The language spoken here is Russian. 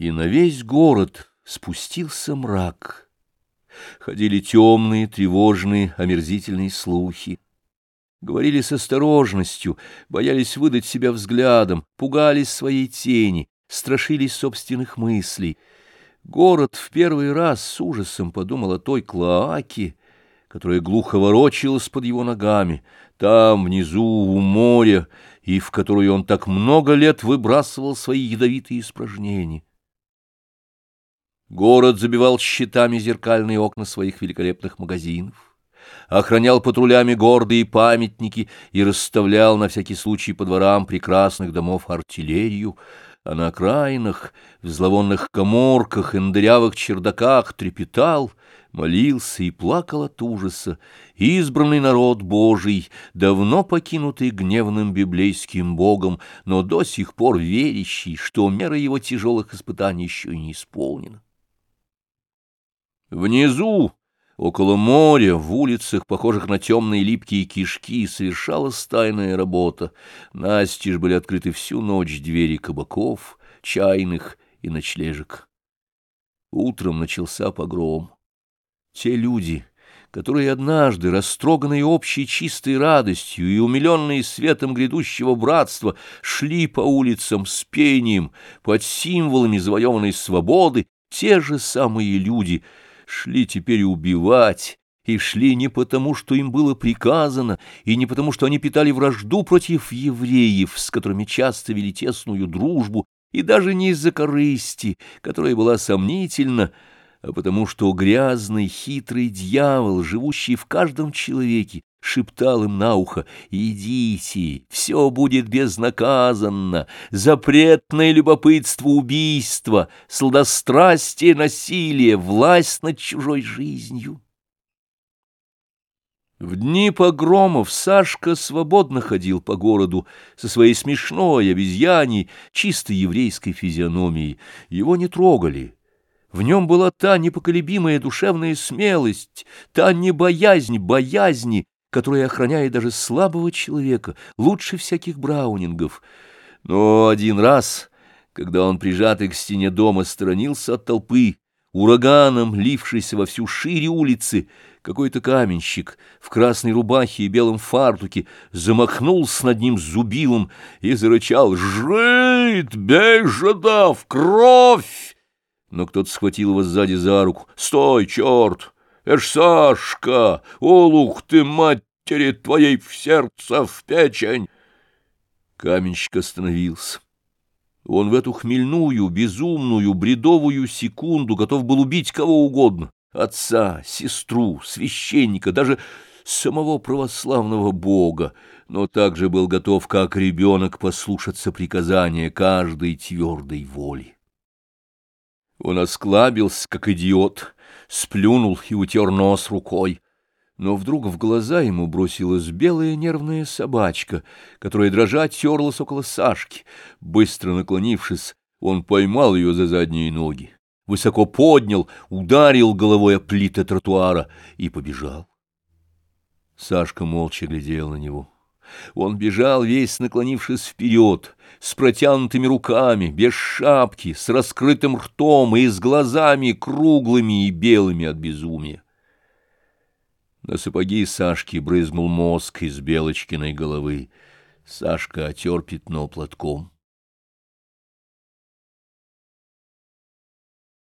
и на весь город спустился мрак. Ходили темные, тревожные, омерзительные слухи. Говорили с осторожностью, боялись выдать себя взглядом, пугались своей тени, страшились собственных мыслей. Город в первый раз с ужасом подумал о той клоаке, которая глухо ворочалась под его ногами, там, внизу, у моря, и в которую он так много лет выбрасывал свои ядовитые испражнения. Город забивал щитами зеркальные окна своих великолепных магазинов, охранял патрулями гордые памятники и расставлял на всякий случай по дворам прекрасных домов артиллерию, а на окраинах, в зловонных коморках и на дырявых чердаках трепетал, молился и плакал от ужаса избранный народ Божий, давно покинутый гневным библейским богом, но до сих пор верящий, что мера его тяжелых испытаний еще не исполнена. Внизу, около моря, в улицах, похожих на темные липкие кишки, совершалась тайная работа. Настежь были открыты всю ночь двери кабаков, чайных и ночлежек. Утром начался погром. Те люди, которые однажды, растроганные общей чистой радостью и умиленные светом грядущего братства, шли по улицам с пением, под символами завоеванной свободы, те же самые люди — шли теперь убивать, и шли не потому, что им было приказано, и не потому, что они питали вражду против евреев, с которыми часто вели тесную дружбу, и даже не из-за корысти, которая была сомнительна, а потому что грязный, хитрый дьявол, живущий в каждом человеке, шептал им на ухо «Идите, все будет безнаказанно, запретное любопытство убийство, сладострастие насилие, власть над чужой жизнью». В дни погромов Сашка свободно ходил по городу со своей смешной обезьяней, чисто еврейской физиономией. Его не трогали. В нем была та непоколебимая душевная смелость, та небоязнь боязни, которая охраняет даже слабого человека, лучше всяких браунингов. Но один раз, когда он, прижатый к стене дома, сторонился от толпы, ураганом, лившийся во всю шире улицы, какой-то каменщик в красной рубахе и белом фартуке замахнулся над ним зубилом и зарычал «Жить! Бей, жадав! Кровь!» Но кто-то схватил его сзади за руку. «Стой, черт!» Эш, Сашка, олух ты, матери твоей, в сердце, в печень!» Каменщик остановился. Он в эту хмельную, безумную, бредовую секунду готов был убить кого угодно — отца, сестру, священника, даже самого православного бога, но также был готов, как ребенок, послушаться приказания каждой твердой воли. Он осклабился, как идиот, сплюнул и утер нос рукой. Но вдруг в глаза ему бросилась белая нервная собачка, которая дрожа терлась около Сашки. Быстро наклонившись, он поймал ее за задние ноги, высоко поднял, ударил головой о плиты тротуара и побежал. Сашка молча глядел на него. Он бежал весь наклонившись вперед, с протянутыми руками, без шапки, с раскрытым ртом и с глазами круглыми и белыми от безумия. На сапоги Сашки брызнул мозг из Белочкиной головы. Сашка отер пятно платком.